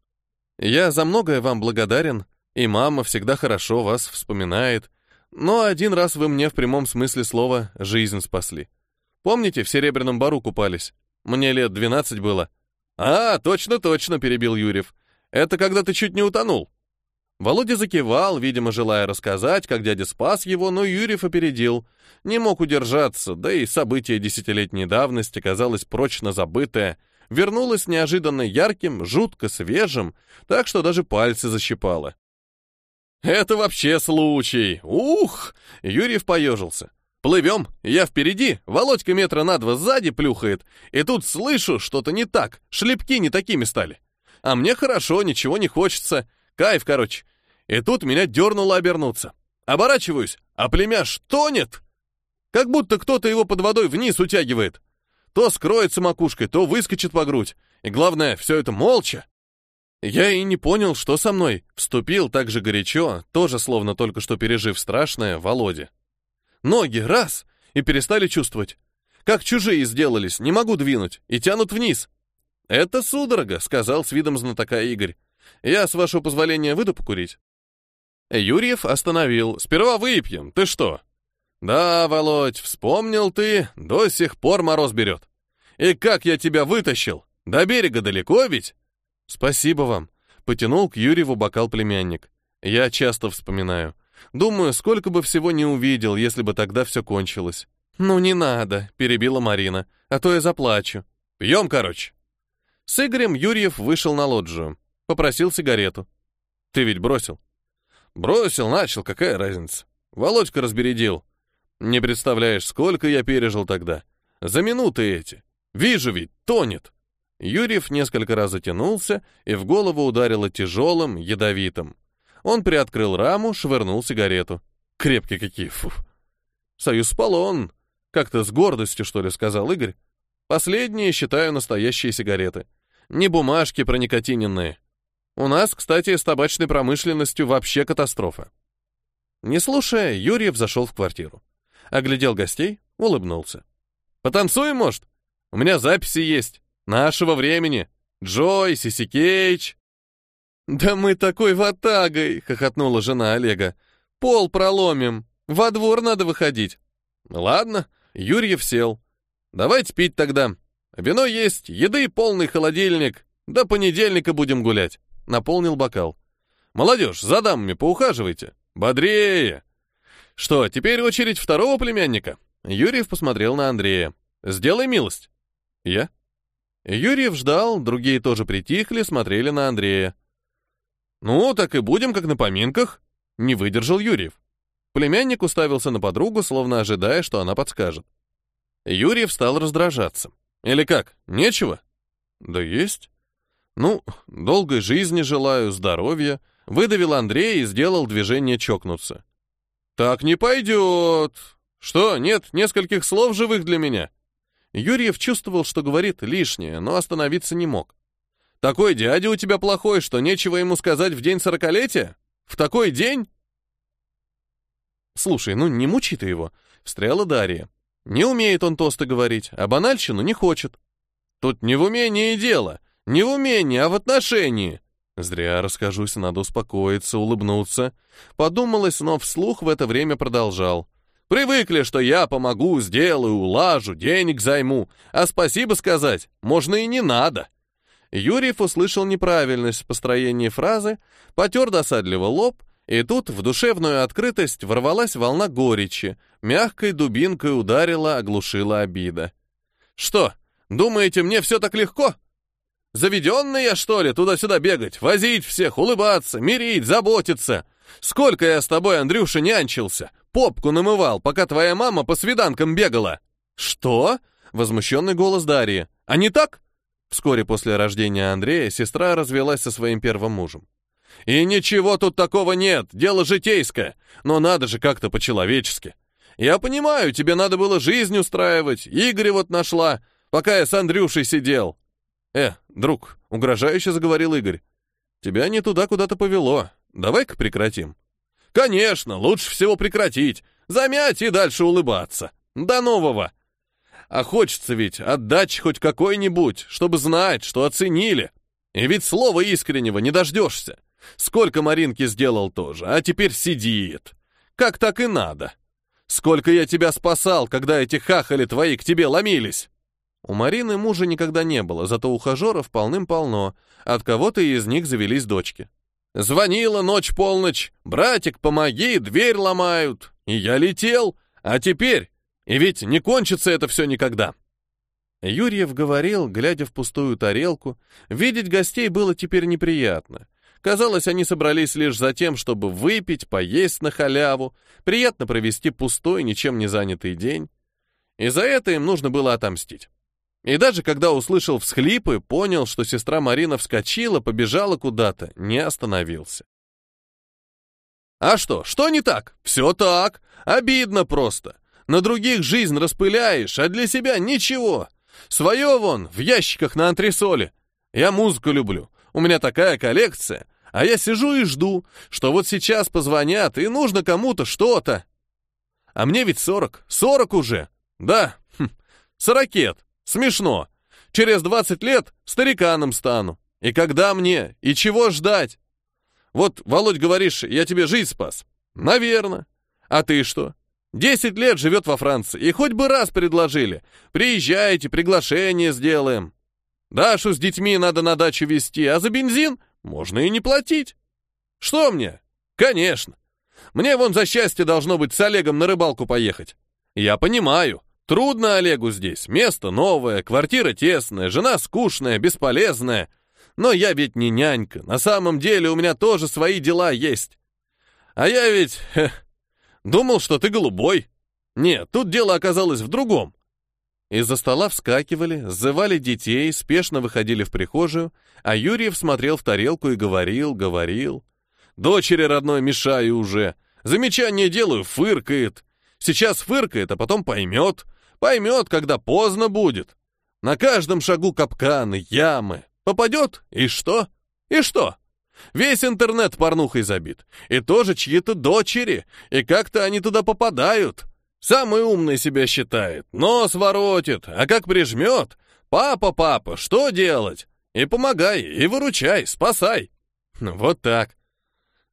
Я за многое вам благодарен, и мама всегда хорошо вас вспоминает. Но один раз вы мне в прямом смысле слова жизнь спасли. Помните, в Серебряном бару купались? Мне лет 12 было. А, точно-точно, перебил Юрьев. Это когда ты чуть не утонул. Володя закивал, видимо, желая рассказать, как дядя спас его, но Юрьев опередил. Не мог удержаться, да и событие десятилетней давности казалось прочно забытое, вернулось неожиданно ярким, жутко свежим, так что даже пальцы защипало. «Это вообще случай! Ух!» Юрьев поежился. «Плывем, я впереди, Володька метра на два сзади плюхает, и тут слышу, что-то не так, шлепки не такими стали. А мне хорошо, ничего не хочется, кайф, короче. И тут меня дернуло обернуться. Оборачиваюсь, а племяш тонет! Как будто кто-то его под водой вниз утягивает. То скроется макушкой, то выскочит по грудь. И главное, все это молча. Я и не понял, что со мной. Вступил так же горячо, тоже словно только что пережив страшное, Володя. Ноги раз и перестали чувствовать. Как чужие сделались, не могу двинуть, и тянут вниз. Это судорога, сказал с видом знатока Игорь. Я, с вашего позволения, выйду покурить. Юрьев остановил. Сперва выпьем. Ты что? «Да, Володь, вспомнил ты, до сих пор мороз берет. И как я тебя вытащил? До берега далеко ведь?» «Спасибо вам», — потянул к Юрьеву бокал племянник. «Я часто вспоминаю. Думаю, сколько бы всего не увидел, если бы тогда все кончилось». «Ну не надо», — перебила Марина, — «а то я заплачу». «Пьем, короче». С Игорем Юрьев вышел на лоджию. Попросил сигарету. Ты ведь бросил? Бросил, начал, какая разница? Володька разбередил. Не представляешь, сколько я пережил тогда. За минуты эти. Вижу ведь, тонет. Юрьев несколько раз затянулся, и в голову ударило тяжелым, ядовитым. Он приоткрыл раму, швырнул сигарету. Крепкие какие, фу. Союз Полон. Как-то с гордостью, что ли, сказал Игорь. Последние считаю настоящие сигареты. Не бумажки проникотиненные. У нас, кстати, с табачной промышленностью вообще катастрофа. Не слушая, Юрьев зашел в квартиру. Оглядел гостей, улыбнулся. «Потанцуем, может? У меня записи есть. Нашего времени. Джой, Сиси Кейдж». «Да мы такой ватагой!» — хохотнула жена Олега. «Пол проломим. Во двор надо выходить». «Ладно». Юрьев сел. «Давайте пить тогда. Вино есть, еды полный холодильник. До понедельника будем гулять». Наполнил бокал. «Молодежь, за дамами поухаживайте. Бодрее!» «Что, теперь очередь второго племянника?» Юрьев посмотрел на Андрея. «Сделай милость». «Я?» Юрьев ждал, другие тоже притихли, смотрели на Андрея. «Ну, так и будем, как на поминках», — не выдержал Юрьев. Племянник уставился на подругу, словно ожидая, что она подскажет. Юрьев стал раздражаться. «Или как, нечего?» «Да есть». «Ну, долгой жизни желаю, здоровья», — выдавил Андрей и сделал движение чокнуться. «Так не пойдет. Что, нет нескольких слов живых для меня?» Юрьев чувствовал, что говорит лишнее, но остановиться не мог. «Такой дядя у тебя плохой, что нечего ему сказать в день сорокалетия? В такой день?» «Слушай, ну не мучи ты его», — встряла Дарья. «Не умеет он тосты говорить, а банальщину не хочет». «Тут не в умении дело, не в умении, а в отношении». Зря расскажусь, надо успокоиться, улыбнуться. Подумалось, но вслух в это время продолжал. Привыкли, что я помогу, сделаю, улажу, денег займу, а спасибо сказать можно и не надо. Юрьев услышал неправильность в построении фразы, потер досадливо лоб, и тут в душевную открытость ворвалась волна горечи, мягкой дубинкой ударила, оглушила обида. «Что, думаете, мне все так легко? Заведенный я, что ли, туда-сюда бегать, возить всех, улыбаться, мирить, заботиться? Сколько я с тобой, Андрюша, нянчился, попку намывал, пока твоя мама по свиданкам бегала!» «Что?» — возмущенный голос Дарьи. «А не так?» Вскоре после рождения Андрея сестра развелась со своим первым мужем. «И ничего тут такого нет, дело житейское, но надо же как-то по-человечески. Я понимаю, тебе надо было жизнь устраивать, Игоря вот нашла, пока я с Андрюшей сидел». «Э, друг», — угрожающе заговорил Игорь, — «тебя не туда куда-то повело, давай-ка прекратим». «Конечно, лучше всего прекратить, замять и дальше улыбаться. До нового!» А хочется ведь отдачи хоть какой-нибудь, чтобы знать, что оценили. И ведь слова искреннего не дождешься. Сколько Маринки сделал тоже, а теперь сидит. Как так и надо. Сколько я тебя спасал, когда эти хахали твои к тебе ломились. У Марины мужа никогда не было, зато ухажеров полным-полно. От кого-то из них завелись дочки. Звонила ночь-полночь. «Братик, помоги, дверь ломают». И я летел. А теперь и ведь не кончится это все никогда. Юрьев говорил, глядя в пустую тарелку, видеть гостей было теперь неприятно. Казалось, они собрались лишь за тем, чтобы выпить, поесть на халяву, приятно провести пустой, ничем не занятый день. И за это им нужно было отомстить. И даже когда услышал всхлипы, понял, что сестра Марина вскочила, побежала куда-то, не остановился. А что, что не так? Все так. Обидно просто. На других жизнь распыляешь, а для себя ничего. Свое вон, в ящиках на антресоле. Я музыку люблю. У меня такая коллекция. А я сижу и жду, что вот сейчас позвонят, и нужно кому-то что-то. А мне ведь сорок. Сорок уже. Да, хм, сорокет. Смешно. Через двадцать лет стариканом стану. И когда мне? И чего ждать? Вот, Володь, говоришь, я тебе жизнь спас. Наверно. А ты что? Десять лет живет во Франции, и хоть бы раз предложили. Приезжайте, приглашение сделаем. Дашу с детьми надо на дачу везти, а за бензин можно и не платить. Что мне? Конечно. Мне вон за счастье должно быть с Олегом на рыбалку поехать. Я понимаю, Трудно Олегу здесь, место новое, квартира тесная, жена скучная, бесполезная. Но я ведь не нянька, на самом деле у меня тоже свои дела есть. А я ведь... Хе, думал, что ты голубой. Нет, тут дело оказалось в другом. Из-за стола вскакивали, зывали детей, спешно выходили в прихожую, а Юрьев смотрел в тарелку и говорил, говорил. «Дочери родной мешаю уже. Замечание делаю, фыркает. Сейчас фыркает, а потом поймет. Поймет, когда поздно будет. На каждом шагу капканы, ямы. Попадет, и что? И что? Весь интернет порнухой забит. И тоже чьи-то дочери. И как-то они туда попадают. Самый умный себя считает, нос воротит, а как прижмет, папа, папа, что делать? И помогай, и выручай, спасай. Ну, вот так.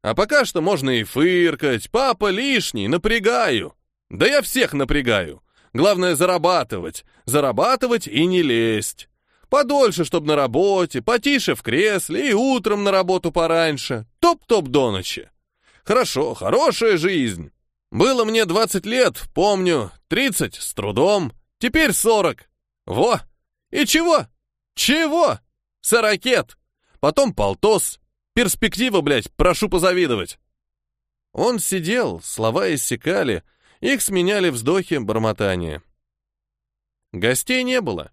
А пока что можно и фыркать, папа лишний, напрягаю. Да я всех напрягаю. Главное зарабатывать, зарабатывать и не лезть. Подольше, чтобы на работе, потише в кресле и утром на работу пораньше. Топ-топ до ночи. Хорошо, хорошая жизнь. Было мне 20 лет, помню, 30 с трудом, теперь 40. Во! И чего? Чего? Сорокет. Потом полтос. Перспектива, блядь, прошу позавидовать. Он сидел, слова иссякали, их сменяли вздохи, бормотания. Гостей не было.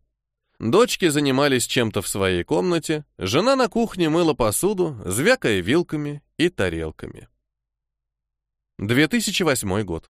Дочки занимались чем-то в своей комнате, жена на кухне мыла посуду, звякая вилками и тарелками. 2008 год.